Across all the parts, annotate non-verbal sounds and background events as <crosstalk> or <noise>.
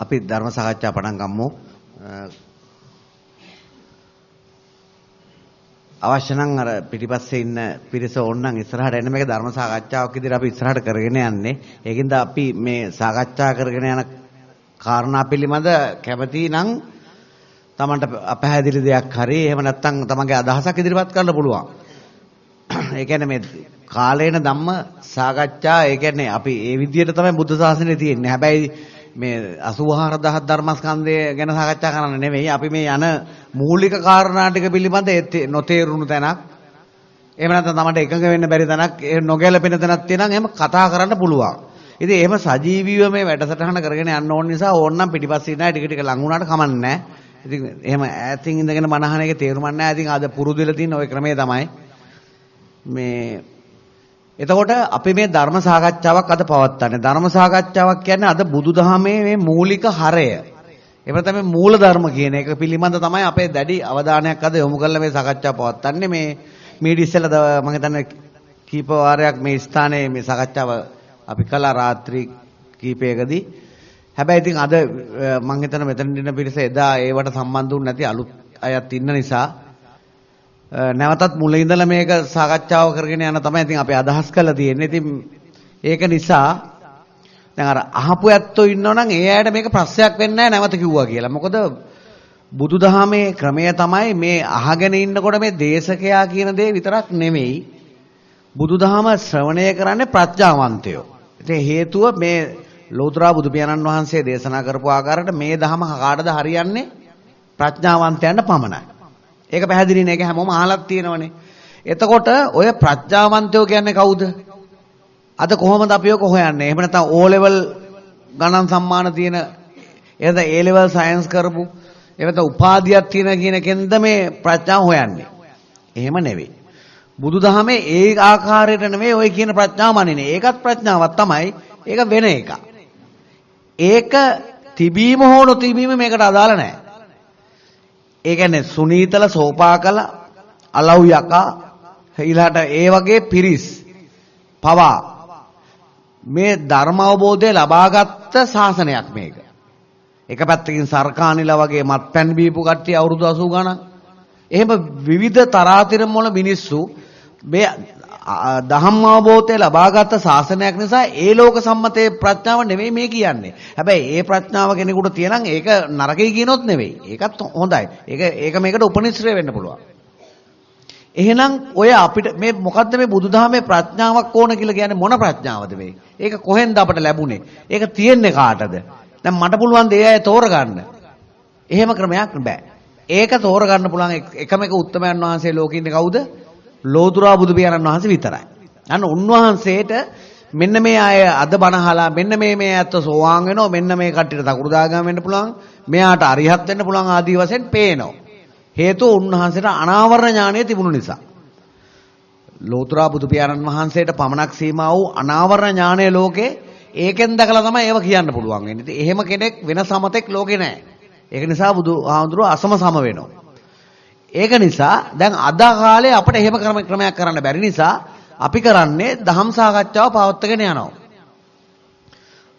අපි ධර්ම සාකච්ඡා පටන් ගමු. අවශ්‍ය නම් අර පිටිපස්සේ ඉන්න පිරිස ඕනනම් ඉස්සරහට එන්න මේක ධර්ම සාකච්ඡාවක් විදිහට අපි ඉස්සරහට කරගෙන යන්නේ. ඒකින්ද අපි මේ සාකච්ඡා කරගෙන යන කාරණා පිළිබඳ කැමති නම් Tamanට අපහැදිලි දෙයක් හරි එහෙම නැත්නම් තමන්ගේ අදහසක් ඉදිරිපත් කරන්න පුළුවන්. <clears throat> ඒ කියන්නේ මේ කාලේන ධම්ම සාකච්ඡා ඒ කියන්නේ අපි ඒ විදිහට තමයි බුද්ධ ශාසනය තියෙන්නේ. හැබැයි මේ 84000 ධර්මස්කන්ධය ගැන සාකච්ඡා කරන්න නෙමෙයි. අපි මේ යන මූලික කාරණා ටික පිළිබඳ නොතේරුණු තැනක් එහෙම නැත්නම් තමයි එකඟ වෙන්න බැරි තැනක් නොගැලපෙන තැනක් තියෙනම් එහෙම කතා කරන්න පුළුවන්. ඉතින් එහෙම සජීවීව මේ වැඩසටහන කරගෙන යන්න ඕන නිසා ඕනනම් පිටිපස්සේ ඉන්න අය ටික ටික ලඟ වුණාට කමන්නේ නැහැ. ඉතින් එහෙම ඈතින් ඉඳගෙන මනහන එක තේරුම් නැහැ. ඉතින් අද පුරුදු වෙලා තියෙන ওই ක්‍රමය තමයි මේ එතකොට අපි මේ ධර්ම සාකච්ඡාවක් අද පවත්වන්නේ. ධර්ම සාකච්ඡාවක් කියන්නේ අද බුදුදහමේ මේ මූලික හරය. එහෙම තමයි මූල ධර්ම කියන එක පිළිබඳ තමයි අපේ දැඩි අවධානයක් අද යොමු කරලා මේ සාකච්ඡාව පවත්වන්නේ. මේ මීඩි ඉස්සෙල්ලා මම හිතන්නේ කීප වාරයක් මේ ස්ථානයේ මේ සාකච්ඡාව අපි කළා රාත්‍රී කීපයකදී. හැබැයි ඉතින් අද මම හිතන මෙතන ඉන්න පිරිස එදා ඒවට සම්බන්ධ වුනේ නැති අලුත් අයත් ඉන්න නිසා නැවතත් මුල ඉඳලා මේක සාකච්ඡාව කරගෙන යන තමයි ඉතින් අපි අදහස් කරලා තියෙන්නේ. ඉතින් ඒක නිසා දැන් අර අහපු ඇත්තෝ ඉන්නවනම් ඒ අයට මේක ප්‍රශ්නයක් වෙන්නේ නැහැ නැවත කිව්වා කියලා. මොකද බුදුදහමේ ක්‍රමය තමයි මේ අහගෙන ඉන්නකොට මේ දේශකයා කියන දේ විතරක් නෙමෙයි බුදුදහම ශ්‍රවණය කරන්නේ ප්‍රඥාවන්තයෝ. ඉතින් හේතුව මේ ලෝතර බුදු පියාණන් වහන්සේ දේශනා කරපු ආකාරයට මේ දහම කාටද හරියන්නේ ප්‍රඥාවන්තයන්ට පමණයි. ඒක පැහැදිලි නේ. ඒක හැමෝම අහලක් තියෙනවනේ. එතකොට ඔය ප්‍රඥාවන්තයෝ කියන්නේ කවුද? අද කොහොමද අපි ඔක හොයන්නේ? එහෙම නැත්නම් O level ගණන් සම්මාන තියෙන එහෙනම් A level සයන්ස් කරපු එහෙම නැත්නම් උපාධියක් තියෙන කියන කෙන්ද මේ ප්‍රඥාව හොයන්නේ. එහෙම නෙවෙයි. බුදුදහමේ ඒ ආකාරයට නෙවෙයි ඔය කියන ප්‍රඥාව මනින්නේ. ඒකත් ප්‍රඥාවක් තමයි. ඒක වෙන එකක්. ඒක තිබීම හෝ නොතිබීම මේකට අදාළ නැහැ. ඒ කියන්නේ සුනීතල සෝපාකල අලව් යකා ඊළාට ඒ වගේ පිරිස් පවා මේ ධර්ම අවබෝධය ලබාගත් ශාසනයක් මේක. එක පැත්තකින් සර්කානිලා වගේ මත්පැන් බීපු කට්ටිය අවුරුදු 80 ගණන්. එහෙම විවිධ තරාතිරම් වල මිනිස්සු මේ දහම් අවබෝධය ලබාගත් ශාසනයක් නිසා ඒ ලෝක සම්මතයේ ප්‍රඥාව නෙවෙයි මේ කියන්නේ. හැබැයි ඒ ප්‍රඥාව කෙනෙකුට තියෙනම් ඒක නරකයි කියනොත් නෙවෙයි. ඒකත් හොඳයි. ඒක ඒක මේකට උපනිශ්‍රය වෙන්න පුළුවන්. එහෙනම් ඔය අපිට මේ මොකද්ද මේ බුදුදහමේ ප්‍රඥාවක් ඕන කියලා කියන්නේ මොන ප්‍රඥාවද මේ? ඒක කොහෙන්ද අපට ලැබුණේ? ඒක තියෙන්නේ කාටද? දැන් මට පුළුවන් දේ අය තෝරගන්න. එහෙම ක්‍රමයක් බෑ. ඒක තෝරගන්න පුළුවන් එකම එක උත්තමයන් වහන්සේ ලෝකෙ ඉන්නේ කවුද? ලෝතුරා බුදු පියාණන් වහන්සේ විතරයි. අන්න උන්වහන්සේට මෙන්න මේ අය අද බණහලා මෙන්න මේ මේ ඇත්ත සෝවාන් වෙනවා මෙන්න මේ කට්ටියට තකුරුදාගම වෙන්න පුළුවන් මෙයාට අරිහත් වෙන්න පුළුවන් ආදී වශයෙන් පේනවා. හේතුව උන්වහන්සේට අනාවරණ ඥානය තිබුණු නිසා. ලෝතුරා බුදු පියාණන් වහන්සේට පමණක් සීමා වූ අනාවරණ ඥානය ලෝකේ ඒකෙන් දැකලා තමයි ඒව කියන්න පුළුවන් වෙන්නේ. ඉතින් එහෙම කෙනෙක් වෙන සමතෙක් ලෝකේ නැහැ. ඒක නිසා බුදු ආඳුරෝ අසම සම වෙනවා. ඒක නිසා දැන් අද කාලේ අපිට එහෙම ක්‍රමයක් කරන්න බැරි නිසා අපි කරන්නේ දහම් සාකච්ඡාව පවත්වාගෙන යනවා.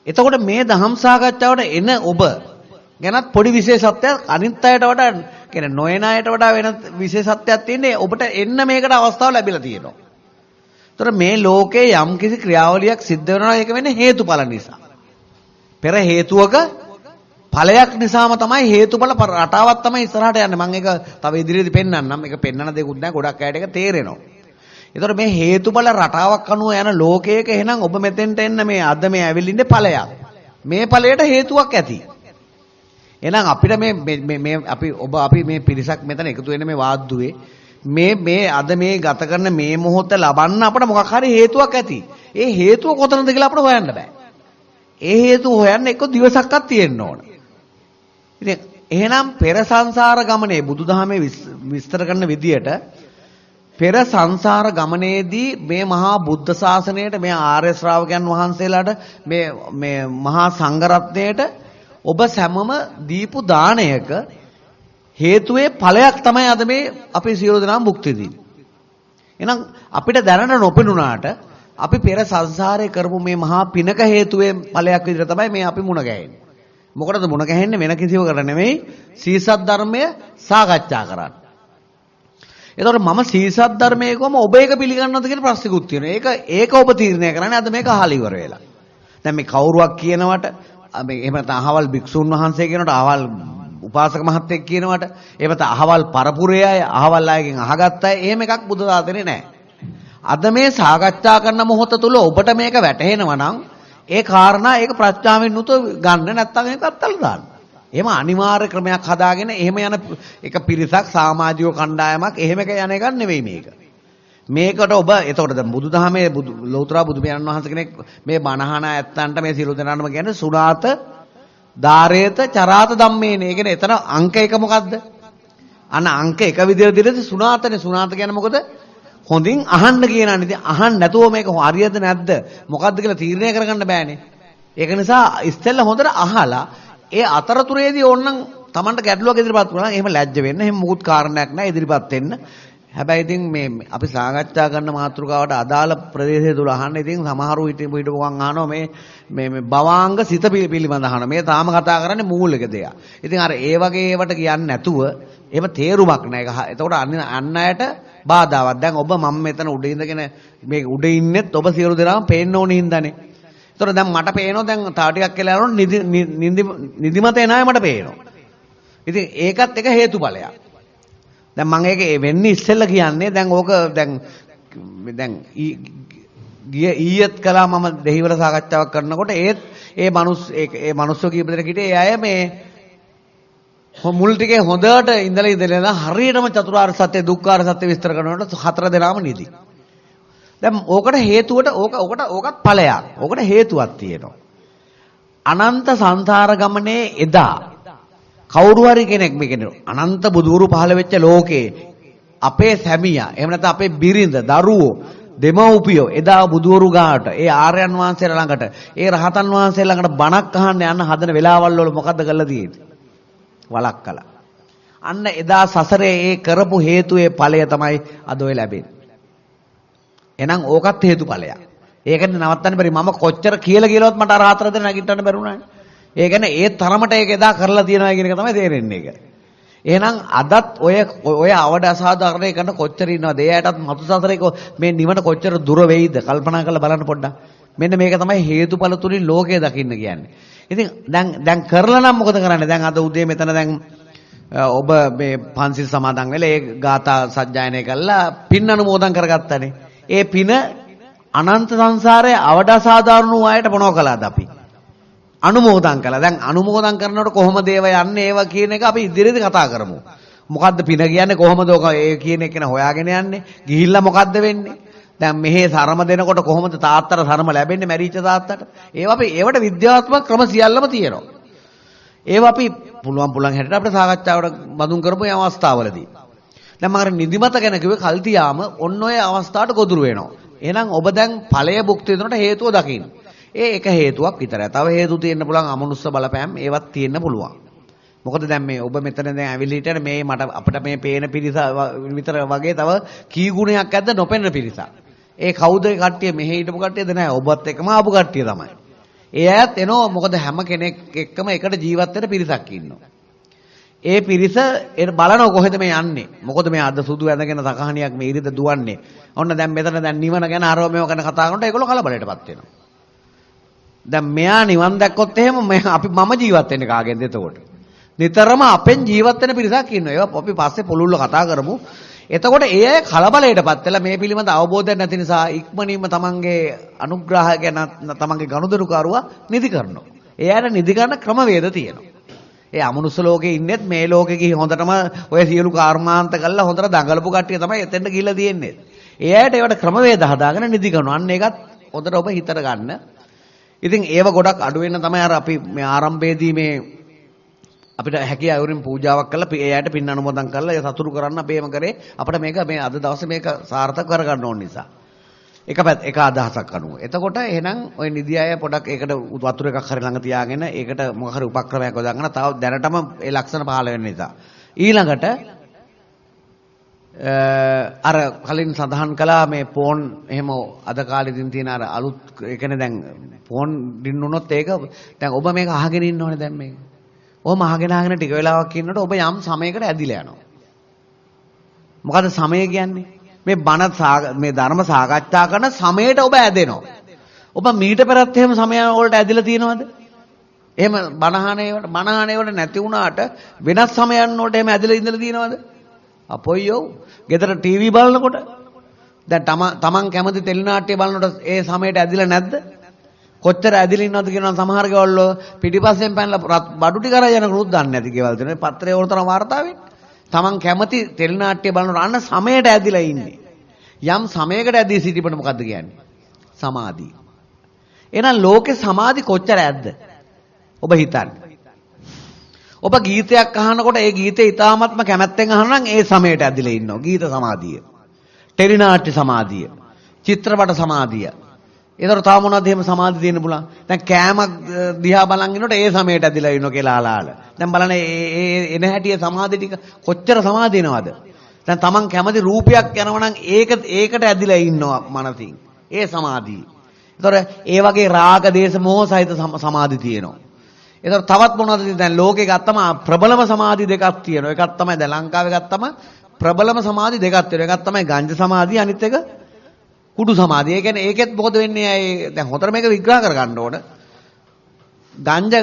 එතකොට මේ දහම් සාකච්ඡාවට එන ඔබ ගැනත් පොඩි විශේෂත්වයක් අනිත් අයට වඩා කියන්නේ නොයන අයට වඩා වෙන විශේෂත්වයක් තියෙන්නේ ඔබට එන්න මේකට අවස්ථාව ලැබිලා තියෙනවා. ඒතර මේ ලෝකේ යම් කිසි ක්‍රියාවලියක් සිද්ධ වෙනවා ඒක වෙන්නේ හේතුඵල නිසා. පෙර හේතුවක ඵලයක් නිසාම තමයි හේතුඵල රටාවක් තමයි ඉස්සරහට යන්නේ. මම ඒක තව ඉදිරියේදී පෙන්වන්නම්. මේක පෙන්වන දෙකුත් නැහැ. ගොඩක් අයට ඒක තේරෙනවා. ඒතකොට මේ හේතුඵල රටාවක් අනුව යන ලෝකයක එහෙනම් ඔබ මෙතෙන්ට එන්න මේ අද මේ ඇවිල්ලින්නේ ඵලයක්. මේ ඵලයට හේතුවක් ඇති. එහෙනම් අපිට මේ මේ අපි ඔබ අපි මේ පිරිසක් මෙතන එකතු වෙන මේ වාද්දුවේ මේ මේ අද මේ ගත කරන මේ මොහොත ලබන්න අපිට මොකක් හරි හේතුවක් ඇති. ඒ හේතුව කොතනද කියලා අපිට හොයන්න බෑ. ඒ හේතුව හොයන්න එක්ක දිවසක්වත් තියෙන්න ඕන. ඉතින් එහෙනම් පෙර සංසාර ගමනේ බුදුදහමේ විස්තර කරන විදියට පෙර සංසාර ගමනේදී මේ මහා බුද්ධ ශාසනයට මේ ආර්ය ශ්‍රාවකයන් වහන්සේලාට මේ මේ මහා සංඝරත්නයට ඔබ සැමම දීපු දාණයක හේතුවේ ඵලයක් තමයි අද මේ අපේ සියලු දෙනාම භුක්ති විඳින්නේ. එහෙනම් අපිට දැනට නොපෙනුනාට අපි පෙර සංසාරේ කරපු මේ මහා පිනක හේතුවෙන් ඵලයක් විදිහට තමයි මේ අපි මුණ ගැහෙන්නේ. මොකටද මුණ ගැහෙන්නේ වෙන කිසිවකට නෙමෙයි සීසත් ධර්මය සාකච්ඡා කරන්න. එතකොට මම සීසත් ධර්මයේ කොහම ඔබ ඒක පිළිගන්නවද කියලා ප්‍රශ්නිකුත් තියෙනවා. ඒක ඒක ඔබ තීරණය කරන්නේ අද මේක අහලා ඉවර වෙලා. දැන් මේ කවුරුවක් කියනවට මේ එහෙම නැත්නම් අහවල් භික්ෂුන් වහන්සේ කියනවට අහවල් උපාසක මහත්තයෙක් කියනවට එහෙම නැත්නම් අහවල් පරපුරේ අය අහවල් අයගෙන් අහගත්ත අය එහෙම එකක් බුදු දාතනේ නැහැ. අද මේ සාකච්ඡා කරන මොහොත තුල ඔබට මේක වැටහෙනවා නම් ඒ කාරණා ඒක ප්‍රඥාවෙන් උත ගන්න නැත්නම් ඒක අත්තල දාන්න. එහෙම අනිවාර්ය ක්‍රමයක් හදාගෙන එහෙම යන එක පිරිසක් සමාජීය කණ්ඩායමක් එහෙම එක යන එකක් නෙවෙයි මේක. මේකට ඔබ එතකොට දැන් බුදුදහමේ බුදු ලෞතර බුදු පියාණන් වහන්සේ කෙනෙක් මේ බණහන ඇත්තන්ට මේ සියලු දෙනාටම කියන්නේ සුණාත ධාරේත චරාත ධම්මේනේ. ඒ කියන්නේ එතන අංක එක මොකද්ද? අන්න අංක එක විදිහට දිරද සුණාතනේ සුණාත කියන්නේ මොකද? හොඳින් අහන්න කියනනේ. ඉතින් අහන්න නැතුව මේක හරියද නැද්ද? මොකද්ද කියලා තීරණය කරගන්න බෑනේ. ඒක නිසා ඉස්සෙල්ලා හොඳට අහලා ඒ අතරතුරේදී ඕනනම් Tamanට ගැටලුවක් ඉදිරිපත් කරනවා. එහෙම ලැජ්ජ වෙන්න. එහෙම මුකුත් කාරණයක් නැහැ ඉදිරිපත් වෙන්න. හැබැයි ඉතින් මේ අපි සාකච්ඡා කරන මාතෘකාවට අදාළ ප්‍රදේශය තුල අහන්න ඉතින් සමහරු හිටින් පිටපොකන් අහනවා මේ මේ මේ භවාංග සිත පිළිබඳ අහනවා. මේ තාම කතා කරන්නේ මූලික දේක්. ඉතින් අර ඒ වගේ ඒවට කියන්නේ නැතුව එහෙම තේරුමක් නැහැ. එතකොට අන්න අයට බාධාවක්. දැන් ඔබ මම මෙතන උඩ ඉඳගෙන මේ උඩ ඉන්නෙත් ඔබ සියලු දෙනාම පේන්න ඕනේ හින්දානේ. ඒතර දැන් මට පේනවා දැන් තා ටිකක් කියලා යනකොට නිදි නිදිමත එන අය මට පේනවා. ඉතින් ඒකත් එක හේතුඵලයක්. දැන් මම ඒක වෙන්නේ ඉස්සෙල්ලා කියන්නේ දැන් ඕක දැන් දැන් ගිය ඊයේත් කළා මම දෙහිවල සාකච්ඡාවක් කරනකොට ඒත් ඒ මනුස්ස ඒ මනුස්සෝ කීප දෙනෙක් හිටියේ ඒ අය මේ මුල් ටිකේ හොඳට ඉඳලා ඉඳලා හරියටම චතුරාර්ය සත්‍ය දුක්ඛාර සත්‍ය විස්තර කරනකොට හතර දෙනාම නිදි. දැන් ඕකට හේතුවට ඕක ඕකට ඕකත් ඵලයක්. ඕකට හේතුවක් තියෙනවා. අනන්ත සංසාර ගමනේ එදා කවුරු හරි කෙනෙක් මේ කියන්නේ අනන්ත බුදුරු පහළ වෙච්ච ලෝකේ අපේ සැමියා එහෙම නැත්නම් අපේ බිරිඳ දරුවෝ දෙමව්පියෝ එදා බුදුවරු ගාට ඒ ආර්යයන් වහන්සේලා ළඟට ඒ රහතන් වහන්සේලා ළඟට බණක් අහන්න යන්න හදන වෙලාවල් වල මොකද්ද කරලා තියෙන්නේ වලක්කලා. අන්න එදා සසරේ ඒ කරපු හේතුවේ ඵලය තමයි අද ඔය ලැබෙන්නේ. එහෙනම් ඕකත් හේතුඵලයක්. ඒකනේ නවත්තන්න බැරි මම කොච්චර කියලා කියලාවත් මට අර හතර දෙනා නැගිටන්න බැරුණානේ. ඒ කියන්නේ ඒ තරමට ඒක එදා කරලා තියනවා කියන එක තමයි තේරෙන්නේ ඒක. එහෙනම් අදත් ඔය ඔය අවඩ අසාධාරණේ කරන කොච්චර ඉන්නවද? එයාටත් මතු සසරේ මේ නිවන කොච්චර දුර වෙයිද? කල්පනා කරලා බලන්න පොඩ්ඩක්. මෙන්න මේක තමයි හේතුඵල තුලින් ලෝකය දකින්න කියන්නේ. ඉතින් දැන් දැන් කරලා නම් මොකද කරන්නේ? දැන් අද උදේ මෙතන දැන් ඔබ මේ පන්සිල් සමාදන් වෙලා ඒ ගාථා සජ්ජායනය කළා පින් අනුමෝදන් කරගත්තානේ. ඒ පින අනන්ත සංසාරයේ අවඩ සාධාරණ වූ අයට මොනව කළාද අපි? අනුමෝදන් කළා. දැන් අනුමෝදන් කරනකොට කොහොමද ඒව යන්නේ ඒව කියන එක අපි ඉදිරියේදී කතා කරමු. මොකද්ද පින කියන්නේ කොහොමද ඔක ඒ කියන එක න හොයාගෙන යන්නේ? ගිහිල්ලා මොකද්ද වෙන්නේ? දැන් මෙහි සරම දෙනකොට කොහොමද තාත්තට සරම ලැබෙන්නේ මැරිච්ච තාත්තට? ඒව අපි ඒවට විද්‍යාත්මක ක්‍රම සියල්ලම තියෙනවා. ඒව අපි පුළුවන් පුළුවන් හැටියට අපිට සාකච්ඡාවට බඳුන් කරපු මේ අවස්ථාවවලදී. දැන් මම අර නිදිමත ගැන කිව්වේ කල්තියාම ඔන්න ඔය අවස්ථාවට ගොදුරු වෙනවා. එහෙනම් ඔබ දැන් ඵලය භුක්ති විඳිනට හේතුව දකින්න. ඒ එක හේතුවක් විතරයි. තව හේතු තියෙන්න පුළුවන් අමනුස්ස බලපෑම් ඒවත් තියෙන්න පුළුවන්. මොකද දැන් මේ ඔබ මෙතන දැන් ඇවිල්ලා හිටියට මේ මට අපිට මේ පේන පිරිස විතර වගේ තව කී ගුණයක් ඇද්ද නොපෙනෙන පිරිසක්. ඒ කවුද කට්ටිය මෙහෙ හිටපු කට්ටියද නැහැ. ඔබත් එක්කම ආපු කට්ටිය තමයි. ඒ අයත් එනවා මොකද හැම කෙනෙක් එක්කම එකට ජීවත් වෙන පිරිසක් ඉන්නවා. ඒ පිරිස බලන කොහෙද මේ යන්නේ? මොකද මේ අද සුදු ඇඳගෙන සකහණියක් මේ ඉරිද දුවන්නේ. ඔන්න දැන් මෙතන දැන් නිවන ගැන අරව මේව ගැන කතා කරනකොට ඒගොල්ලෝ කලබලයටපත් වෙනවා. දැන් මෙයා නිවන් දැක්කොත් එහෙම අපි මම ජීවත් වෙන්නේ කාගෙන්ද එතකොට? නිතරම අපෙන් ජීවත් වෙන පිරිසක් ඉන්නවා. ඒවා අපි පස්සේ පුළුල්ල කතා කරමු. එතකොට ඒ අය කලබලයටපත් වෙලා මේ පිළිබඳ අවබෝධයක් නැති නිසා ඉක්මනින්ම තමන්ගේ අනුග්‍රහය ගැන තමන්ගේ ගනුදෙනුකරුවා නිදි කරනවා. ඒ අයට නිදි ගන්න ක්‍රමවේද තියෙනවා. ඒ අමනුෂ්‍ය ලෝකේ ඉන්නෙත් මේ ලෝකේ ගිහි හොඳටම ඔය සියලු කර්මාන්ත කළා හොඳට දඟලපු කට්ටිය තමයි එතෙන්ට ගිහිල්ලා තියෙන්නේ. ඒ අයට ඒවට ක්‍රමවේද හදාගෙන නිදි කරනවා. අන්න ඒකත් හොඳට ඔබ හිතට ගන්න. ඉතින් ඒව ගොඩක් අඩු වෙන තමයි අර අපි මේ ආරම්භයේදී මේ අපිට හැකිය අයුරින් පූජාවක් කරලා ඒ අයට පින් අනුමෝදන් කරලා ඒ සතුරු කරන්න අපේම කරේ අපිට මේක මේ අද දවසේ මේක සාර්ථක කරගන්න ඕන නිසා. එක පැත් එක අදහසක් අනුව. එතකොට එහෙනම් ওই නිදි අය පොඩක් ඒකට වතුර එකක් හරි ළඟ තියාගෙන ඒකට මොකක් හරි උපක්‍රමයක් යොදාගෙන තව දැනටම ඒ ලක්ෂණ පහළ වෙන නිසා. ඊළඟට අර කලින් සඳහන් කළා මේ ෆෝන් එහෙම අද කාලෙදින් තියෙන අර අලුත් ඒ කියන්නේ දැන් ෆෝන් දින්නුනොත් ඒක දැන් ඔබ මේක අහගෙන ඉන්න ඕනේ දැන් මේක. ඔහම අහගෙන අහගෙන ටික වෙලාවක් ඉන්නකොට ඔබ යම් සමයකට ඇදිලා යනවා. මොකද සමය කියන්නේ? මේ බණ මේ ධර්ම සාකච්ඡා කරන සමයට ඔබ ඇදෙනවා. ඔබ මීට පෙරත් එහෙම සමය වලට ඇදිලා තියෙනවද? එහෙම බණහනේ වලට බණහනේ වලට නැති වුණාට වෙනස් සමයන් වලට එහෙම ඇදලා ඉඳලා තියෙනවද? අපොයියෝ. ගෙදර ටීවී බලනකොට දැන් තමන් කැමති ටෙලි නාට්‍ය බලනකොට ඒ සමයට ඇදිලා නැද්ද? කොච්චර ඇදිලා ඉන්නවද කියනවා සමහර ගෙවල් වල පිටිපස්සෙන් පැනලා බඩු ටික අරගෙන යනකරුත් දන්නේ නැති ගෙවල් තියෙනවා. පත්‍රයේ වලතරම් වාර්තා වෙන්නේ. තමන් කැමති ටෙලි නාට්‍ය බලනකොට අන්න සමයට ඇදිලා ඉන්නේ. යම් සමයකට ඇදී සිටිපට මොකද්ද කියන්නේ? සමාධිය. එහෙනම් ලෝකේ සමාධි කොච්චර ඇද්ද? ඔබ හිතන්නේ. ඔබ ගීතයක් අහනකොට ඒ ගීතේ ඊ타ත්ම කැමැත්තෙන් අහනවා නම් ඒ සමයට ඇදිලා ඉන්නවා. ගීත සමාධිය. ටෙලිනාට්‍ය සමාධිය. චිත්‍රපට සමාධිය. ඒතර තාම මොනවද එහෙම සමාධිය තියෙන්න පුළුවන්. දැන් කෑමක් දිහා බලන් ඉන්නකොට ඒ සමයට ඇදිලා ඉන්නවා කියලා ආලාල. දැන් බලන්න ඒ එන හැටිය සමාධිය ටික කොච්චර සමාධියනවද? දැන් Taman කැමති රූපයක් යනවා නම් ඒක ඒකට ඇදිලා ඉන්නවා මනසින්. ඒ සමාධිය. ඒතර ඒ වගේ රාග දේශ මොහ සහිත සමාධි තියෙනවා. ඒතර තවත් මොනවද දැන් ලෝකේ ගත්තම ප්‍රබලම සමාධි දෙකක් තියෙනවා. එකක් තමයි දැන් ලංකාවේ ගත්තම ප්‍රබලම සමාධි දෙකක් තියෙනවා. එකක් තමයි ගංජ සමාධිය අනිත් එක කුඩු සමාධිය. ඒ කියන්නේ ඒකෙත් මොකද වෙන්නේ අය දැන් හොතර මේක විග්‍රහ කරගන්න ඕන. ගංජ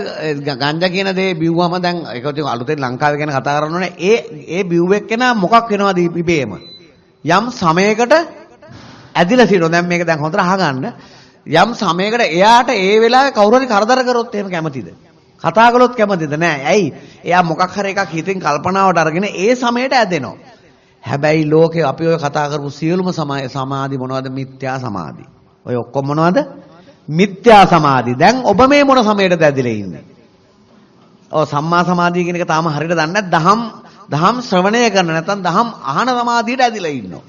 ගංජ කියන දේ බිව්වම දැන් ඒක ඉතින් අලුතෙන් ලංකාවේ ගැන කතා කරන්න ඕනේ. ඒ ඒ බිව්වෙක් කෙනා මොකක් වෙනවද ඉබේම? යම් සමයකට ඇදිලා තියෙනවා. දැන් මේක දැන් හොඳට අහගන්න. යම් සමයකට එයාට ඒ වෙලාවේ කවුරු හරි කරදර කරොත් එහෙම කැමතිද? කතා කළොත් කැමතිද නෑ. ඇයි? එයා මොකක් හරි එකක් හිතෙන් කල්පනාවට අරගෙන ඒ සමයට ඇදෙනවා. හැබැයි ලෝකේ අපි ඔය කතා කරපු සියලුම සමාධි මොනවද? මිත්‍යා සමාධි. ඔය ඔක්කොම මොනවද? මිත්‍යා සමාධි. දැන් ඔබ මේ මොන සමයටද ඇදලා ඉන්නේ? ඔව් සම්මා සමාධිය කියන එක තාම හරියට දන්නේ නැහැ. දහම් දහම් ශ්‍රවණය කරන නැත්නම් දහම් අහන සමාධියට ඇදලා ඉන්නවා.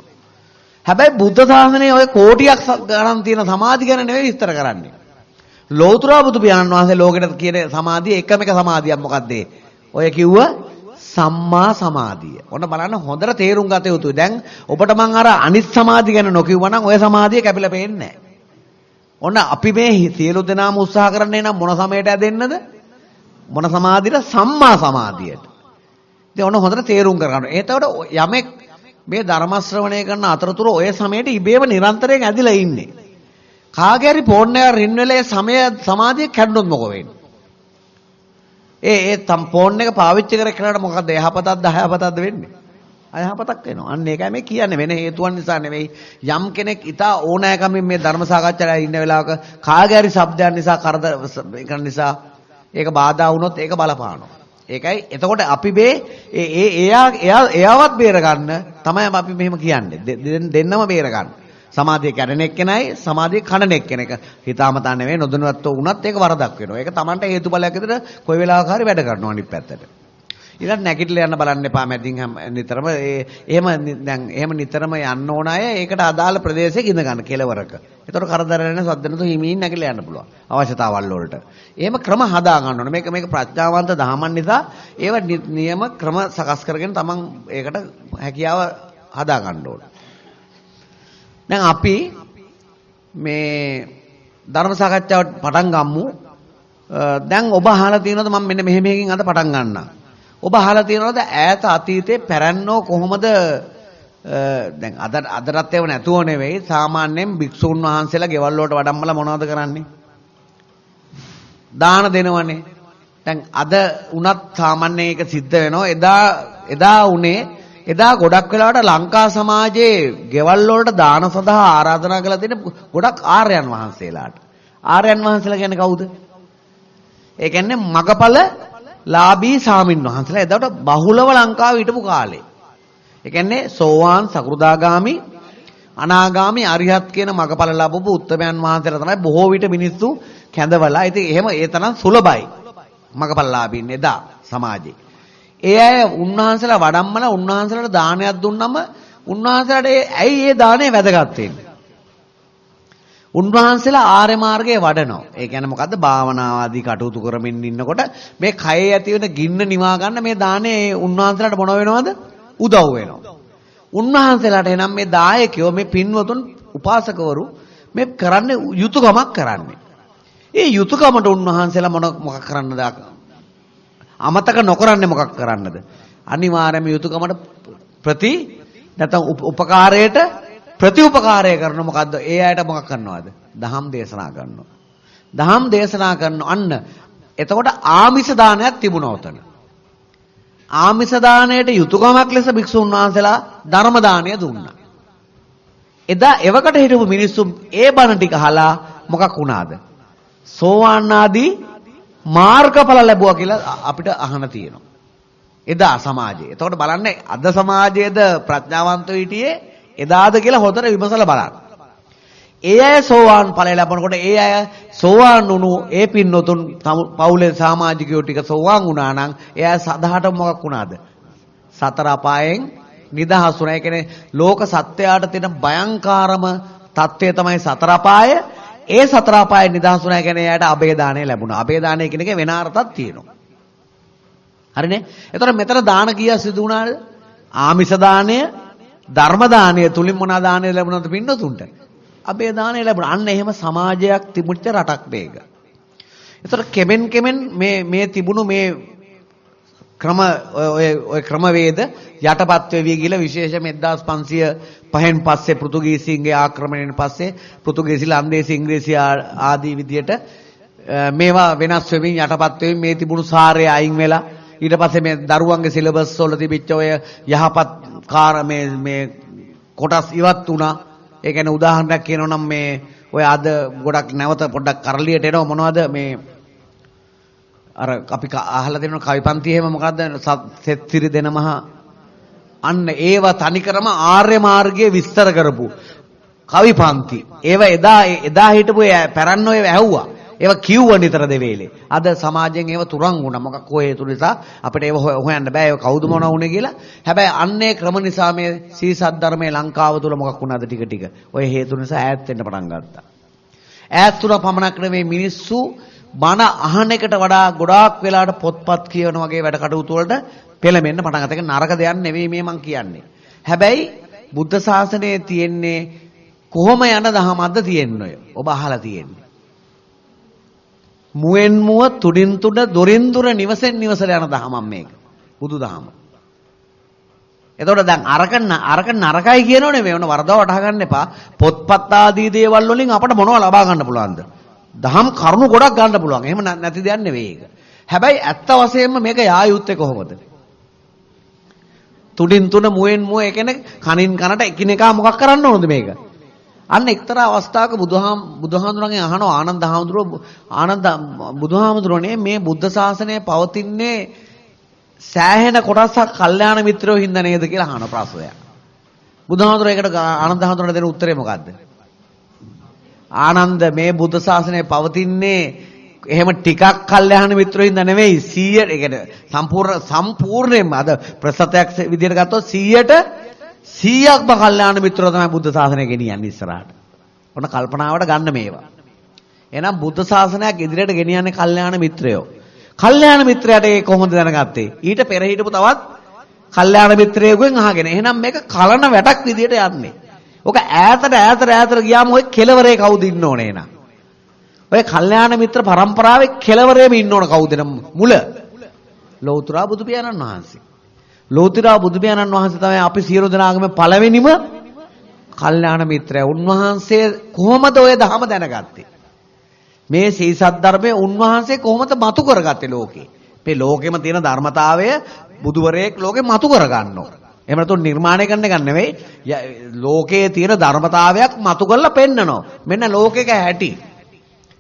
හැබැයි බුද්ධ ශාසනයේ ඔය කෝටියක් ගණන් තියෙන සමාධි ගැන නෙවෙයි විස්තර කරන්නේ. ලෞතර බුදු පියාණන් වහන්සේ ලෝකෙට කියන සමාධිය එකම එක සමාධියක් මොකද්ද? ඔය කිව්ව සම්මා සමාධිය. ඔන්න බලන්න හොඳට තේරුම් ගත යුතුයි. දැන් ඔබට මං අර අනිත් සමාධිය ගැන නොකියුවනම් ඔය සමාධිය කැපිලා පේන්නේ ඔන්න අපි මේ සියලු දෙනාම උත්සාහ කරන්නේ නම් මොන සමයට ඇදෙන්නද? මොන සමාධියට? සම්මා සමාධියට. ඉතින් ඔන්න හොඳට තේරුම් කරගන්න. එතකොට යමෙක් මේ ධර්ම ශ්‍රවණය කරන අතරතුර ඔය සමයට ඉබේම නිරන්තරයෙන් ඇදිලා ඉන්නේ. කාගේ හරි ෆෝන් එක රින් වෙලා ඒ සමය සමාධිය කැඩුනොත් මොකෝ වෙන්නේ? ඒ ඒ තම් ෆෝන් එක පාවිච්චි කර කෙනාට මොකද්ද යහපතක්ද අයහපතක්ද වෙන්නේ? අයහපතක් වෙනවා. අන්න ඒකයි මේ කියන්නේ වෙන හේතුවක් නිසා නෙවෙයි. යම් කෙනෙක් ඊට ඕනෑකමින් මේ ධර්ම සාකච්ඡාවේ ඉන්න වෙලාවක කාගේ හරි શબ્දයන් නිසා කරදර ඒක නිසා ඒක බාධා වුණොත් ඒක බලපානවා. ඒකයි එතකොට අපි මේ ඒ එයා එයා එයාවත් බේර ගන්න තමයි අපි මෙහෙම කියන්නේ. දෙන්නම බේර ගන්න. සමාධිය කැඩෙන එක්කෙනයි සමාධිය කඩන එක්කෙනෙක්. හිතාමතා නෙවෙයි නොදැනුවත්ව වුණත් ඒක වරදක් වෙනවා. ඒක Tamanට හේතුඵලයක් විදිහට කොයි වෙලාවක හරි වැඩ කරනවා අනිත් පැත්තට. ඊළඟ නැගිටලා යන්න බලන්න එපා මැදින් නිතරම ඒ එහෙම දැන් එහෙම නිතරම යන්න ඕන අය ඒකට අදාළ ප්‍රදේශයක ඉඳ ගන්න කෙලවරක. ඒතකොට කරදර වෙන සද්දනතු හිමින් නැගිටලා යන්න පුළුවන්. අවශ්‍යතාවල් වලට. එහෙම ක්‍රම හදා ගන්න ඕන. මේක මේක ප්‍රඥාවන්ත දහමන් නිසා ඒව නියම ක්‍රම සකස් කරගෙන තමන් ඒකට හැකියාව හදා ගන්න ඕන. දැන් අපි මේ ධර්ම සාකච්ඡාවට පටන් ගමු. දැන් ඔබ අහලා තියෙනවද මම මෙන්න මෙහෙම එකකින් අද පටන් ගන්නම්. ඔබ අහලා තියෙනවද ඈත අතීතේ පැරැන්නෝ කොහොමද දැන් අද අදටත් ඒව නැතුව නෙවෙයි සාමාන්‍යයෙන් භික්ෂුන් වහන්සේලා ගෙවල් වලට වඩම්මලා මොනවද කරන්නේ? දාන දෙනවනේ. දැන් අද උනත් සාමාන්‍යයෙන් ඒක සිද්ධ වෙනවා. එදා එදා උනේ එදා ගොඩක් වෙලාවට ලංකා සමාජයේ ගෙවල් වලට දාන සඳහා ආරාධනා කරලා තියෙන ගොඩක් ආර්යයන් වහන්සේලාට. ආර්යයන් වහන්සේලා කියන්නේ කවුද? ඒ කියන්නේ මගපල ලාභී සාමින් වහන්සේලා එදාට බහුලව ලංකාවේ හිටපු කාලේ. ඒ කියන්නේ සෝවාන් සකෘදාගාමි අනාගාමි අරිහත් කියන මගපල ලැබපු උත්තමයන් වහන්සේලා තමයි බොහෝ විට මිනිස්සු කැඳවලා. ඉතින් එහෙම ඒ තරම් සුලභයි. මගපල ලාභීන් එදා සමාජයේ. ඒ අය උන්වහන්සේලා වඩම්මලා උන්වහන්සේලාට දානයක් දුන්නම උන්වහන්සේලාට ඇයි ඒ දාණය වැදගත් වෙන්නේ? උන්වහන්සේලා ආර්ය මාර්ගයේ වඩනවා. ඒ කියන්නේ මොකද්ද? භාවනා ආදී කටයුතු කරමින් ඉන්නකොට මේ කයේ ඇති වෙන ගින්න නිවා ගන්න මේ දාණය උන්වහන්සේලාට මොන වෙනවද? උදව් වෙනවා. උන්වහන්සේලාට එනම් මේ දායකයෝ මේ පින්වතුන් උපාසකවරු මේ කරන්නේ යුතුයකමක් කරන්නේ. ඒ යුතුයකමට උන්වහන්සේලා මොන මොකක් කරන්නද? අමතක නොකරන්නේ මොකක් කරන්නද? අනිවාර්යයෙන්ම යුතුයකමට ප්‍රති නැත්නම් උපකාරයට ප්‍රතිඋපකාරය කරන මොකද්ද? ඒ අයට මොකක් කරනවද? දහම් දේශනා කරනවා. දහම් දේශනා කරන අන්න එතකොට ආමිෂ දානයක් තිබුණා උතන. ආමිෂ දාණයට යුතුයකමක් ලෙස භික්ෂුන් වහන්සේලා ධර්ම දාණය දුන්නා. එදා එවකට හිටපු මිනිස්සු ඒ බණ ටික අහලා මොකක් වුණාද? සෝවාන් ආදී මාර්ගඵල ලැබුවා කියලා අපිට අහන තියෙනවා. එදා සමාජයේ. එතකොට බලන්න අද සමාජයේද ප්‍රඥාවන්තව හිටියේ එදාද කියලා හොතර විමසලා බලන්න. ඒ අය සෝවාන් ඵලය ලැබනකොට ඒ අය සෝවාන් වුණු ඒ පින්නතුන් පවුලේ සමාජිකයෝ ටික සෝවාන් වුණා නම් ඒ අය සදාට මොකක් වුණාද? සතර අපායෙන් නිදහස් වුණා. ඒ කියන්නේ ලෝක සත්‍යයට තියෙන භයංකාරම தත්ත්වය තමයි සතර අපාය. ඒ සතර අපායෙන් නිදහස් වුණා කියන්නේ එයාට අබේ දාණය ලැබුණා. අබේ දාණය කියන එක වෙන අර්ථයක් තියෙනවා. හරිනේ? එතකොට මෙතන දාන කීයක් සිදු වුණාද? ආමිෂ දාණය, ධර්ම දාණය තුලින් මොනවා දාණය ලැබුණාද පින්නතුන්ට? අබේ දාණය ලැබුණා. අන්න එහෙම සමාජයක් තිබුච්ච රටක් මේක. එතකොට කෙමෙන් කෙමෙන් මේ මේ තිබුණු මේ ක්‍රම ඔය ඔය ක්‍රමවේද යටපත් වෙවි කියලා විශේෂයෙන්ම 1505න් පස්සේ පෘතුගීසීන්ගේ ආක්‍රමණයෙන් පස්සේ පෘතුගීසි ලන්දේසි ඉංග්‍රීසි ආදී විදියට මේවා වෙනස් වෙමින් යටපත් වෙමින් මේ තිබුණු සාරය අයින් වෙලා ඊට පස්සේ මේ දරුවන්ගේ සිලබස් වල තිබිච්ච ඔය යහපත් කාර මේ මේ කොටස් ඉවත් වුණා. ඒ කියන්නේ උදාහරණයක් කියනවා නම් මේ ඔය අද ගොඩක් නැවත පොඩ්ඩක් කරලියට එනවා මොනවද මේ අර අපි අහලා දෙන කවිපන්ති එහෙම මොකද්ද? සෙත්තිරි දෙනමහ අන්න ඒව තනිකරම ආර්ය මාර්ගයේ විස්තර කරපු කවිපන්ති ඒව එදා එදා හිටපු පැරන්න ඔය ඇහුවා. ඒව කිව්ව නිතර දෙවේලේ. අද සමාජයෙන් ඒව තුරන් වුණා. මොකක් ඔය හේතු නිසා අපිට ඒව හොයන්න බෑ. ඒව කවුද මොනවා වුනේ කියලා. හැබැයි අන්නේ ක්‍රම නිසා මේ සීසත් ධර්මයේ ලංකාව තුල මොකක් වුණාද ටික ටික. ඔය හේතු නිසා ඈත් වෙන්න පටන් ගත්තා. ඈත් තුන පමණක් නෙමෙයි මිනිස්සු බණ අහන එකට වඩා ගොඩාක් වෙලාවට පොත්පත් කියවන වගේ වැඩ කටයුතු වලට පෙළඹෙන්න පටන් ගත්තා. ඒක නරක දෙයක් නෙවෙයි මේ මං කියන්නේ. හැබැයි බුද්ධ ශාසනයේ තියෙන්නේ කොහොම යන දහමක්ද තියෙන්නේ ඔබ අහලා තියෙන්නේ. මුවෙන් මුව තුඩින් තුඩ දොරින් දුර නිවසෙන් නිවසට යන දහමක් මේක. බුදු දහම. එතකොට දැන් අරක අරක නරකයි කියනෝනේ මේ වුණ වරදව වටහා ගන්න එපා. පොත්පත් ආදී දේවල් වලින් අපට මොනව ලබා ගන්න පුළුවන්ද? දහම් කරුණු ගොඩක් ගන්න පුළුවන්. එහෙම නැති දෙයක් නෙවෙයි ඒක. හැබැයි ඇත්ත වශයෙන්ම මේක යා යුත්තේ කොහොමද? තුඩින් තුන මුවෙන් මුව ඒ කියන්නේ කනින් කනට එකිනෙකා මොකක් කරන්න ඕනද මේක? අන්න එක්තරා අවස්ථාවක බුදුහාම බුදුහාමුදුරන්ගෙන් අහනවා ආනන්ද හාමුදුරුව ආනන්ද බුදුහාමුදුරනේ මේ බුද්ධ ශාසනය පවතින්නේ සෑහෙන කොටසක් කල්යාණ මිත්‍රයෝ හින්දා නේද කියලා අහන ප්‍රශ්නයක්. බුදුහාමුදුර ඒකට ආනන්ද හාමුදුරන්ට දෙන උත්තරේ මොකද්ද? ආනන්ද මේ බුද්ධ ශාසනය පවතින්නේ එහෙම ටිකක් කල්යහන මිත්‍රෝ හින්දා නෙවෙයි 100 ඒ කියන්නේ සම්පූර්ණ සම්පූර්ණයෙන්ම අද ප්‍රසතයක් විදියට ගත්තොත් 100ට 100ක්ම කල්යාණ මිත්‍රෝ තමයි බුද්ධ ශාසනය ගෙනියන්නේ ඉස්සරහට. ඔන්න කල්පනාවට ගන්න මේවා. එහෙනම් බුද්ධ ශාසනයක් ඉදිරියට ගෙනියන්නේ කල්යාණ මිත්‍රයෝ. කල්යාණ මිත්‍රයාට ඒ කොහොමද දැනගත්තේ? ඊට පෙර හිටපු තවත් කල්යාණ මිත්‍රයෙකුගෙන් අහගෙන. එහෙනම් මේක කලන වැටක් විදියට යන්නේ. ඔක ඈතට ඈතට ඈතට ගියාම ඔය කෙලවරේ කවුද ඉන්න ඕනේ නේද? ඔය කල්යාණ මිත්‍ර පරම්පරාවේ කෙලවරේම ඉන්න ඕන කවුද මුල? ලෞතර බුදු පියාණන් වහන්සේ. ලෞතර බුදු පියාණන් වහන්සේ තමයි අපි සියලු දෙනාගම පළවෙනිම කල්යාණ මිත්‍රයා. උන්වහන්සේ කොහොමද ඔය ධහම දැනගත්තේ? මේ සීසත් ධර්මයේ උන්වහන්සේ කොහොමද මතු කරගත්තේ ලෝකේ? මේ ලෝකෙම තියෙන ධර්මතාවය බුදුවරයෙක් ලෝකෙ මතු කරගන්න ඕන. එහෙම නැත්නම් නිර්මාණය කරන එක නෙවෙයි ලෝකයේ තියෙන ධර්මතාවයක් මතු කරලා පෙන්නනවා. මෙන්න ලෝකෙක හැටි.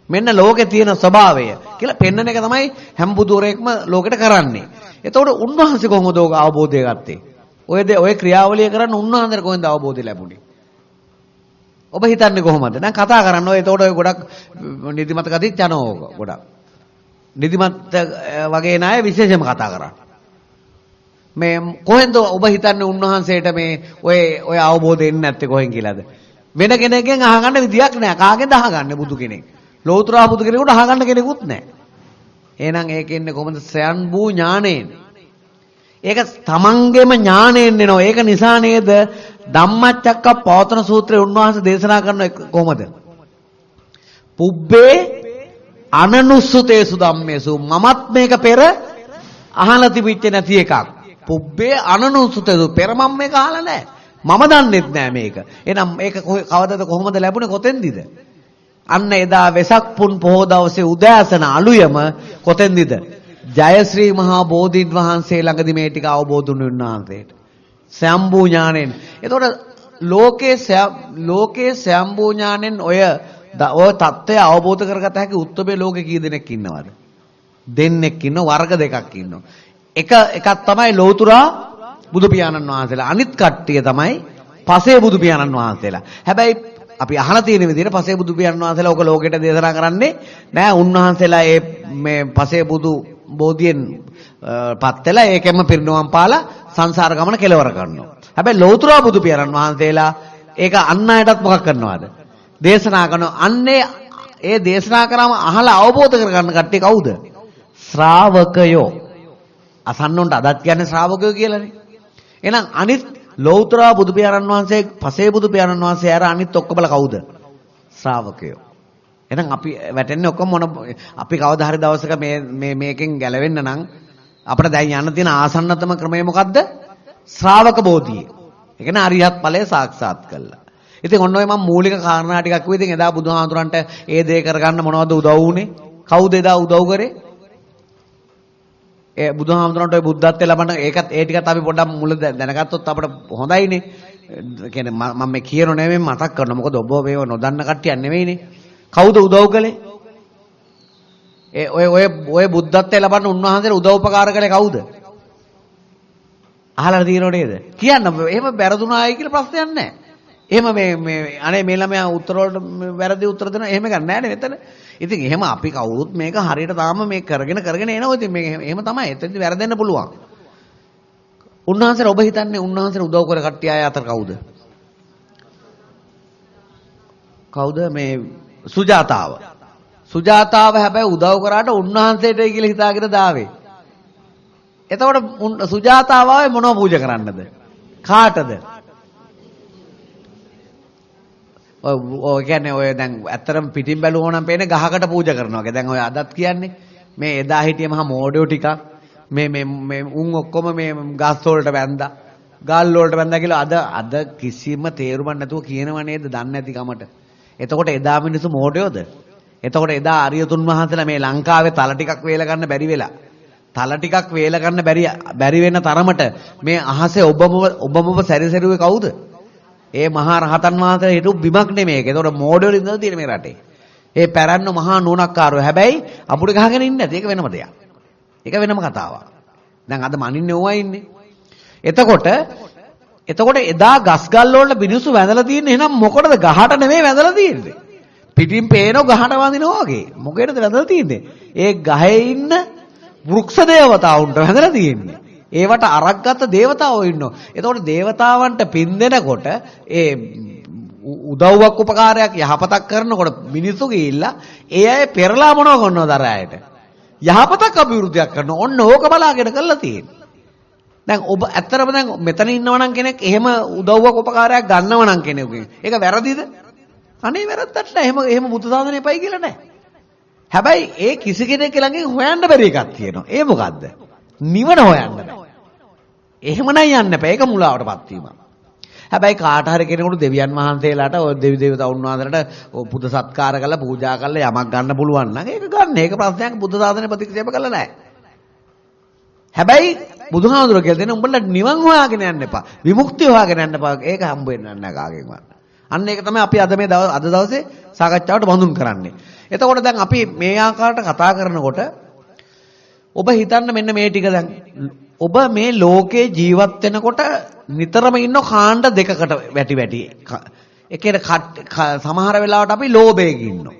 මෙන්න ලෝකේ තියෙන ස්වභාවය කියලා පෙන්වන එක තමයි හැම බුදුරෙක්ම ලෝකෙට කරන්නේ. එතකොට උන්වහන්සේ කොහොමද ඕක අවබෝධය ගත්තේ? ඔය ඔය ක්‍රියාවලිය කරන්න උන්වහන්සේට කොහෙන්ද අවබෝධය ලැබුණේ? ඔබ හිතන්නේ කොහොමද? දැන් කතා කරන්න ඔය එතකොට ඔය ගොඩක් නිදිමත ගතිත් යනවා ගොඩක්. නිදිමත වගේ ණය විශේෂයෙන්ම කතා කරන්නේ. මේ කොහෙන්ද ඔබ හිතන්නේ උන්වහන්සේට මේ ඔය ඔය අවබෝධය එන්නේ නැත්තේ කොහෙන් කියලාද? වෙන කෙනෙක්ගෙන් අහගන්න විදියක් නෑ. කාගෙන්ද අහගන්නේ බුදු කෙනෙක්? ලෝතර බුදු කෙනෙකුට අහගන්න කෙනෙකුත් නෑ. එහෙනම් ඒකෙන්නේ කොහොමද සයන් වූ ඥාණයෙන්? ඒක තමන්ගේම ඥාණයෙන් එනවා. ඒක නිසා නේද ධම්මචක්ක පවතන සූත්‍රයේ උන්වහන්සේ දේශනා කරන කොහොමද? පුබ්බේ අනනුස්සතේසු ධම්මේසු මමත් මේක පෙර අහලා තිබිච්ච නැති එකක්. පුබ්බේ අනනුස්සතේසු පෙර මම මේක අහලා නැහැ. මම දන්නෙත් නෑ මේක. එහෙනම් මේක කවදද කොහොමද ලැබුණේ කොතෙන්දිද? අන්න එදා වෙසක් පුන් පොහෝ දවසේ උදෑසන අලුයම කොතෙන්දිද? ජයශ්‍රී මහා බෝධීන් වහන්සේ ළඟදි මේ ටික අවබෝධ වුණු උන්වහන්සේට. සම්බු ඥාණයෙන්. එතකොට ලෝකේ ලෝකේ සම්බු ඥාණයෙන් ඔය ඔය தත්ත්වය අවබෝධ කරගත හැකි උත්තරේ ලෝකේ කී දෙනෙක් ඉන්නවද? දෙන්නෙක් ඉන්න වර්ග දෙකක් ඉන්නවා. එක එකක් තමයි ලෝතුරා බුදු පියාණන් වහන්සේලා. අනිත් කට්ටිය තමයි පසේ බුදු පියාණන් වහන්සේලා. හැබැයි අපි අහලා තියෙන විදිහට පසේ බුදු පියාණන් වහන්සේලා ඕක ලෝකෙට දේශනා කරන්නේ නෑ. උන්වහන්සේලා ඒ මේ පසේ බුදු බෝධියෙන් පත් වෙලා ඒකෙම පිරිනවම් පාලා සංසාර ගමන කෙලවර කරනවා. හැබැයි ලෞතර බුදු පියාණන් වහන්සේලා ඒක අන් අයටත් මොකක් කරනවද? දේශනා කරනවා. අන්නේ ඒ දේශනා කරාම අහලා අවබෝධ කරගන්න කට්ටිය කවුද? ශ්‍රාවකයෝ. අසන්නොන්ට අදත් කියන්නේ ශ්‍රාවකයෝ කියලානේ. එහෙනම් අනිත් ලෞතර බුදු පියාණන් වහන්සේ පසේ බුදු පියාණන් වහන්සේ ආර අනිත් ඔක්කොමලා කවුද? ශ්‍රාවකයෝ. එහෙනම් අපි වැටෙන්නේ ඔක්කොම මොන අපි කවදා හරි දවසක මේ මේ මේකෙන් ගැලවෙන්න නම් අපිට දැන් යන්න තියෙන ආසන්නතම ක්‍රමය මොකද්ද? ශ්‍රාවක බෝධිය. ඒ කියන්නේ අරියත් ඵලය සාක්ෂාත් කළා. ඉතින් ඔන්න ඔය මම මූලික කාරණා ටිකක් කිව්වා. ඉතින් එදා බුදුහාමුදුරන්ට ඒ දේ කරගන්න මොනවද උදව් වුනේ? කවුද එදා උදව් කරේ? ඒ බුදුහාමුදුරන්ට ඔය බුද්ධත්වයේ ලබන ඒකත් ඒ ටිකත් අපි පොඩ්ඩක් මුල දැනගත්තොත් අපිට හොඳයිනේ. කියන්නේ මම මේ කියනෝ නෙමෙයි මතක් කරනවා. මොකද ඔබ මේව නොදන්න කට්ටියක් නෙවෙයිනේ. කවුද උදව් කළේ? ඒ ඔය ඔය ඔය බුද්ධත්වයේ ලබන උන්වහන්සේට උදව් උපකාර කළේ කවුද? අහලා තියෙනව නේද? කියන්න එහෙම බැරදුනායි කියලා ප්‍රශ්නයක් නැහැ. එහෙම මේ මේ අනේ මේ ළමයා උත්තර වලට වැරදි උත්තර දෙනවා එහෙම ගන්න නැහැ නේ මෙතන. ඉතින් එහෙම අපි කවුරුත් මේක හරියට තාම මේ කරගෙන කරගෙන එනවා. ඉතින් මේ එහෙම තමයි. එතනදි වැරදෙන්න පුළුවන්. උන්වහන්සේට ඔබ හිතන්නේ උන්වහන්සේට උදව් කර කට්ටිය අය අතර කවුද? කවුද මේ සුජාතාව. සුජාතාව හැබැයි උදව් කරාට උන්වහන්සේටයි කියලා හිතාගෙන දාවේ. එතකොට සුජාතාව ආවේ මොනව පූජා කරන්නද? කාටද? ඔය කියන්නේ ඔය දැන් ඇත්තරම පිටින් බැලුවෝ නම් පේන්නේ ගහකට පූජා කරනවා වගේ. දැන් ඔය අදත් කියන්නේ මේ එදා හිටිය මහා මෝඩයෝ ටිකක් මේ මේ මේ උන් ඔක්කොම මේ ගස් වලට බැඳා. ගල් වලට බැඳා කියලා අද අද කිසිම තේරුමක් නැතුව කියනව නේද? දන්නේ නැති කමට. එතකොට එදා මිනිස්සු මෝඩයෝද? එතකොට එදා ආර්යතුන් වහන්සේලා මේ ලංකාවේ තල ටිකක් වේල ගන්න බැරි වෙලා තල ටිකක් වේල ගන්න බැරි බැරි වෙන තරමට මේ අහසේ ඔබම ඔබම සැරිසරුවේ කවුද? ඒ මහා රහතන් වහන්සේ හිටු බිමක් නෙමෙයි ඒක. ඒතකොට මෝඩයෝ ඉඳලා තියෙන මේ රටේ. ඒ පැරන්න මහා නුණක්කාරයෝ. හැබැයි අපුඩ ගහගෙන ඉන්නේ නැති. ඒක වෙනම දෙයක්. ඒක වෙනම කතාවක්. දැන් අද මනින්නේ ඕවා ඉන්නේ. එතකොට එතකොට එදා ගස්ගල් වලට මිනිස්සු වැඳලා තියෙන්නේ එහෙනම් මොකටද ගහට නෙමෙයි වැඳලා තියෙන්නේ. පිටින් පේනෝ ගහට වඳිනවා වගේ. මොකේද වැඳලා තියෙන්නේ? ඒ ගහේ ඉන්න වෘක්ෂ දේවතාවුන්ට වැඳලා තියෙන්නේ. ඒවට අරක්ගත දේවතාවෝ ඉන්නවා. එතකොට දේවතාවන්ට පින් දෙනකොට ඒ උදව්වක් උපකාරයක් යහපතක් කරනකොට මිනිස්සු ගිහිල්ලා ඒ අය පෙරලා මොනව කරනවද අර අයට? යහපතක් අභිවෘද්ධියක් කරනවා. ඔන්න ඕක බලාගෙන කරලා තියෙන්නේ. දැන් ඔබ ඇත්තරම දැන් මෙතන ඉන්නවා නම් කෙනෙක් එහෙම උදව්වක් උපකාරයක් ගන්නව නම් කෙනෙකුගෙන්. ඒක වැරදිද? අනේ වැරද්දක් නෑ. එහෙම එහෙම බුදු සාධනෙ එපයි කියලා නෑ. හැබැයි ඒ කිසි කෙනෙක් ළඟින් හොයන්න බැරි එකක් තියෙනවා. ඒ මොකද්ද? නිවන හොයන්න බෑ. එහෙමනම් යන්න බෑ. ඒක මුලාවටපත් වීම. හැබැයි කාට හරි කෙනෙකුට දෙවියන් වහන්සේලාට ඔය දෙවි දේවතාවුන් වහන්සේලාට පුද සත්කාර කරලා පූජා කරලා යමක් ගන්න පුළුවන් නම් ඒක ගන්න. ඒක ප්‍රශ්නයක් බුද්ධ සාධනෙ ප්‍රතික්ෂේප කළා නෑ. හැබැයි බුදුහාමුදුර කියලා දෙන උඹලා නිවන් හොයාගෙන යන්න එපා. විමුක්තිය හොයාගෙන යන්න එපා. ඒක හම්බ වෙන්නේ නැහැ කාගෙන්වත්. අන්න ඒක තමයි අපි අද මේ අද දවසේ සාකච්ඡාවට බඳුන් කරන්නේ. එතකොට දැන් අපි මේ ආකාරයට කතා කරනකොට ඔබ හිතන්න මෙන්න මේ ටික දැන් ඔබ මේ ලෝකේ ජීවත් වෙනකොට නිතරම ඉන්න කාණ්ඩ දෙකකට වැටි වැටි. ඒ කියන්නේ සමහර වෙලාවට අපි ලෝභයෙන් ඉන්නවා.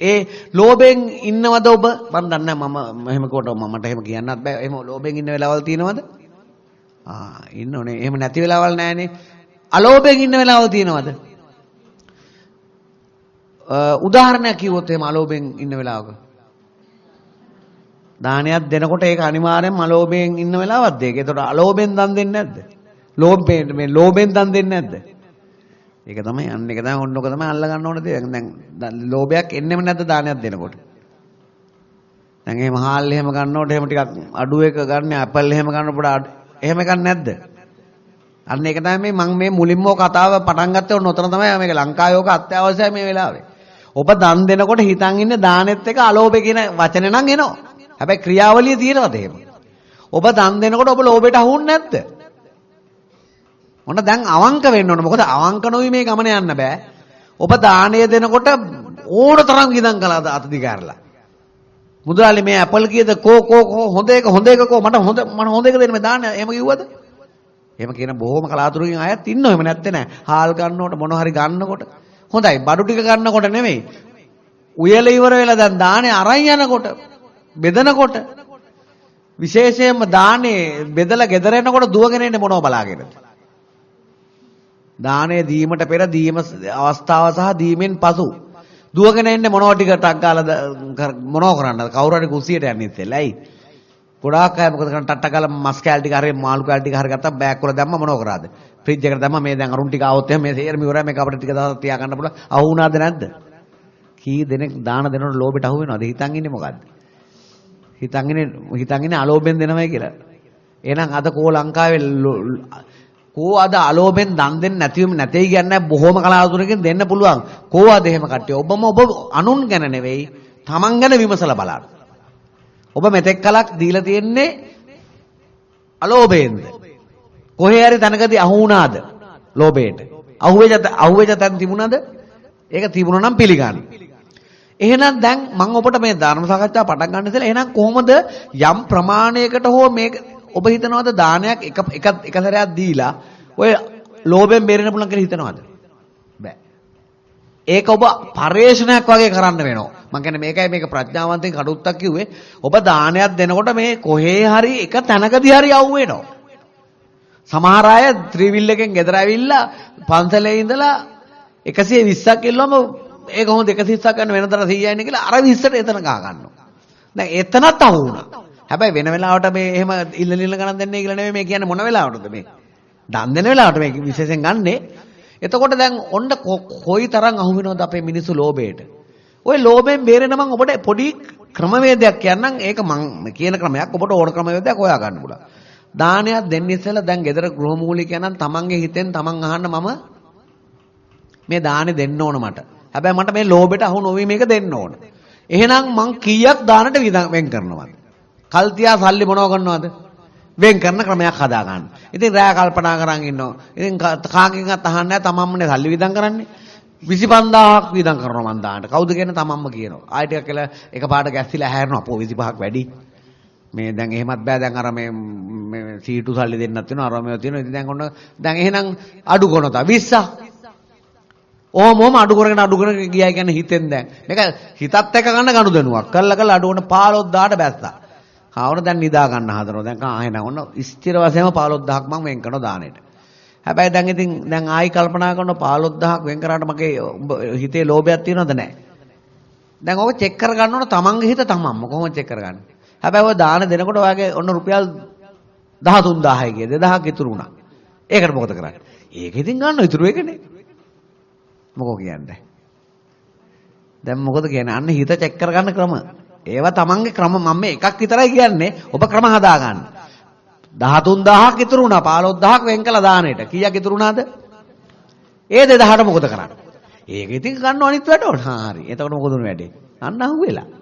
ඒ ලෝභයෙන් ඉන්නවද ඔබ? මම දන්නේ මම එහෙම කොට මමට එහෙම කියන්නත් බෑ. එහෙම ලෝභයෙන් ඉන්න වෙලාවල් තියෙනවද? ආ ඉන්නෝනේ. එහෙම නැති වෙලාවල් නෑනේ. අලෝභයෙන් ඉන්න වෙලාවල් තියෙනවද? උදාහරණයක් කිව්වොත් එහෙම අලෝභයෙන් ඉන්න වෙලාවක. දානයක් දෙනකොට ඒක අනිවාර්යෙන්ම අලෝභයෙන් ඉන්න වෙලාවක්ද ඒක. ඒතකොට අලෝභයෙන් දන් දෙන්නේ නැද්ද? ලෝභයෙන් මේ ලෝභයෙන් දන් දෙන්නේ නැද්ද? ඒක තමයි අන්න ඒක තමයි ඔන්නක තමයි අල්ල ගන්න ඕන දේ. දැන් ලෝභයක් එන්නෙම නැද්ද දානයක් දෙනකොට? දැන් එහෙම හාල් එහෙම ගන්නකොට එහෙම ටිකක් අඩු එක ගන්න ඇපල් එහෙම ගන්නකොට එහෙම එකක් නැද්ද? අන්න ඒක තමයි මම මේ මුලින්ම කතාව පටන් ගත්තේ ඔන්න ඔතන තමයි මේක ලංකාවේ ඕක අත්‍යවශ්‍යයි මේ වෙලාවේ. ඔබ දන් දෙනකොට හිතන් ඉන්නේ දානෙත් එක අලෝභය කියන වචනේ නම් එනවා. හැබැයි ක්‍රියාවලිය තියෙනවද එහෙම? ඔබ දන් දෙනකොට ඔබ ලෝභයට අහුන්නේ නැද්ද? ඔන්න දැන් අවංක වෙන්න ඕන. මොකද අවංක නොවි මේ ගමන යන්න බෑ. ඔබ දාණය දෙනකොට ඕන තරම් ගිදම් කළාද අතදිගාරලා. මුදලාලි මේ ඇපල් කීයද කෝ කෝ කෝ හොඳ එක හොඳ එක කෝ මට හොඳ මම හොඳ එක දෙන්න මේ දාන්න එහෙම කිව්වද? එහෙම කියන බොහොම කලාතුරකින් අයත් ඉන්නව එහෙම නැත්තේ නෑ. හාල් ගන්නකොට මොන හරි ගන්නකොට හොඳයි බඩු ටික ගන්නකොට නෙමෙයි. උයල ඉවර වෙලා දැන් දානේ අරන් යනකොට බෙදනකොට විශේෂයෙන්ම දානේ බෙදලා ගෙදර එනකොට දුවගෙන එන්නේ මොනව බලාගෙනද? දානේ දීමට පෙර දීම අවස්ථාව සහ දීමෙන් පසු දුවගෙන එන්නේ මොනව ටික ටක් ගාලා මොනව කරන්නද? කවුරු හරි කුස්සියට යන්නේ ඉතින් ඇයි? ගොඩාක් අය මොකද කරන්නේ ටට්ට ගාලා මස් කෑල් ටික හරි මාළු කෑල් ටික හරි ගත්තා බෑග් වල දැම්ම මොනව කරාද? ෆ්‍රිජ් එකට දැම්ම මේ දැන් අරුන් ටික ආවොත් එහෙම මේ තේරම ඉවරයි මේක අපිට ටික දවසක් තියා ගන්න පුළුවන්. අහු වුණාද නැද්ද? කී දෙනෙක් දාන දෙනකොට ලෝභෙට අහු වෙනවද? හිතන් ඉන්නේ මොකද්ද? හිතන් ඉන්නේ හිතන් ඉන්නේ අලෝභෙන් දෙනවයි කියලා. එහෙනම් අද කෝ ලංකාවේ කෝ අද අලෝභෙන් දන් දෙන්න නැතිවම නැtei කියන්නේ බොහොම කලාතුරකින් දෙන්න පුළුවන්. කෝ අද එහෙම කට්ටිය. ඔබම ඔබ අනුන් ගැන නෙවෙයි, Taman ගැන විමසලා බලන්න. ඔබ මෙතෙක් කලක් දීලා තියෙන්නේ අලෝභයෙන්ද? කොහේ හරි තැනකදී අහු වුණාද? ලෝභයට. අහුවෙච්ච අහුවෙච්ච තැන තිබුණාද? ඒක තිබුණා නම් පිළිගන්න. එහෙනම් දැන් මම ඔබට මේ ධර්ම සාකච්ඡාව පටන් ගන්න ඉතලා එහෙනම් කොහොමද යම් ප්‍රමාණයකට හෝ මේක ඔබ හිතනවද දානයක් එක එක එක සැරයක් දීලා ඔය ලෝභයෙන් බේරෙන්න පුළුවන් කියලා හිතනවද? බෑ. ඒක ඔබ පරිේශනයක් වගේ කරන්න වෙනවා. මම කියන්නේ මේකයි මේක ප්‍රඥාවන්තෙන් කඩුත්තක් කිව්වේ. ඔබ දානයක් දෙනකොට මේ කොහේ හරි එක තැනකදී හරි අවු වෙනවා. සමහර අය ත්‍රිවිල් එකෙන් ගෙදර ඇවිල්ලා පන්සලේ ඉඳලා 120ක් ඉල්ලුවම ඒක හොඳ 130ක් ගන්න වෙනතර 100යි නේ කියලා අර 20ට එතන ගා ගන්නවා. දැන් එතනත් අහු වුණා. හැබැයි වෙන වෙලාවට මේ එහෙම ඉල්ල නිල්ල ගණන් දෙන්නේ කියලා නෙමෙයි මේ කියන්නේ මොන වෙලාවටද මේ? දන් දෙන වෙලාවට මේ විශේෂයෙන් ගන්නෙ. එතකොට දැන් ඔන්න කොයි තරම් අහු වෙනවද අපේ මිනිස්සු ලෝභයට? ওই ලෝභයෙන් බේරෙන්න මම ඔබට පොඩි ක්‍රමවේදයක් කියන්නම්. ඒක මම කියන ක්‍රමයක් ඔබට ඕන ක්‍රමවේදයක් හොයා ගන්න පුළුවන්. දානයක් දෙන්න ඉස්සෙල්ලා දැන් ගෙදර ගෘහමූලිකයන්න් තමන්ගේ හිතෙන් තමන් අහන්න මම මේ දානේ දෙන්න ඕන මට. හැබැයි මට මේ ලෝභයට අහු නොවි මේක දෙන්න ඕන. එහෙනම් මං කීයක් දානට වෙන් කරනවද? කල් තියා සල්ලි මොනව කරනවද? වෙන් කරන ක්‍රමයක් හදා ගන්න. ඉතින් රෑ කල්පනා කරන් ඉන්නවා. ඉතින් කාගෙන්වත් අහන්නේ නැහැ තමන්මනේ සල්ලි විදන් කරන්නේ. 25000ක් විදන් කරනවා මං දාන්නට. කවුද කියන්නේ තමන්ම කියනවා. ආයෙ ටිකක් කියලා එකපාරට ගැස්සිලා හැරෙනවා. අපෝ 25ක් වැඩි. මේ දැන් එහෙමත් බෑ දැන් අර මේ මේ සීටු සල්ලි දෙන්නත් වෙනවා අර මේව තියෙනවා ඉතින් දැන් ඔන්න දැන් එහෙනම් අඩු කරනවා 20 ඕම ඕම අඩු කරගෙන අඩු කරගෙන ගියා කියන්නේ හිතෙන් දැන්. මේක හිතත් එක්ක ගන්න ගනුදෙනුවක් කළා කළා අඩු කරන 15000ට බැස්සා. කවුරු දැන් නිදා ගන්න හදනවා. දැන් ආ එහෙනම් ඔන්න ස්ථිර වශයෙන්ම 15000ක් මම වෙන් කරනවා දානෙට හැබැයි දැන් ඉතින් දැන් ආයි කල්පනා කරනවා 15000ක් වෙන් කරාට මගේ හිතේ ලෝභයක් තියෙනවද නැහැ. දැන් ඔක චෙක් කර ගන්න ඕන තමන්ගේ හිත තමන්ම. කොහොමද චෙක් කරගන්නේ? හැබැයි ඔය දාන දෙනකොට ඔයගේ ඔන්න රුපියල් 13000යි කිය. 2000ක් ඉතුරු වුණා. ඒකට මොකද කරන්නේ? ඒක ඉතින් ගන්න ඉතුරු එකනේ. මොකෝ කියන්නේ? දැන් මොකද කියන්නේ? අන්න හිත චෙක් කරගන්න ක්‍රම. ඒවා තමන්ගේ ක්‍රම මම මේ එකක් විතරයි කියන්නේ. ඔබ ක්‍රම හදා ගන්න. 13000ක් ඉතුරු වුණා 15000ක් වෙන් කළා දානෙට. කීයක් ඉතුරු වුණාද? ඒ 2000ට මොකද කරන්නේ? ඒක ඉතින් ගන්න අනිත් වැඩ ඕන. හරි. එතකොට මොකද උනේ වැඩේ? අන්න අහුවෙලා.